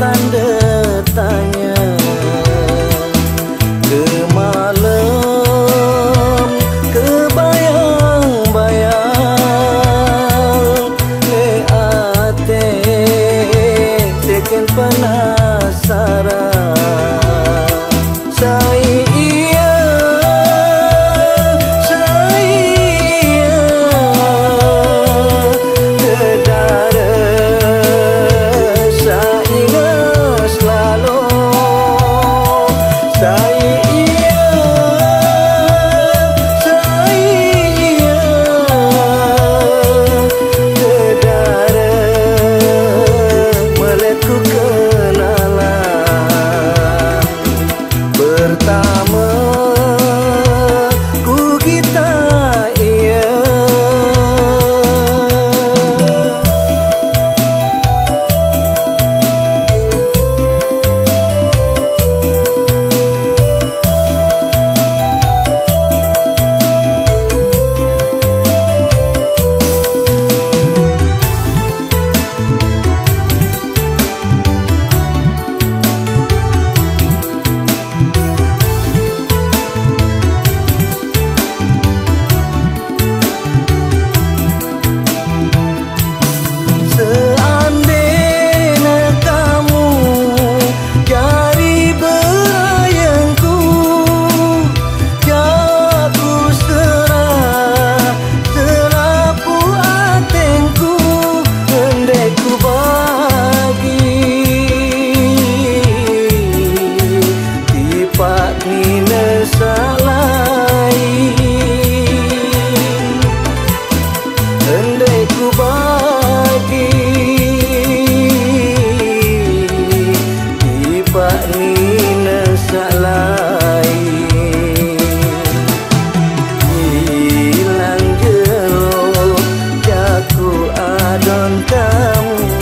tanda tanya coração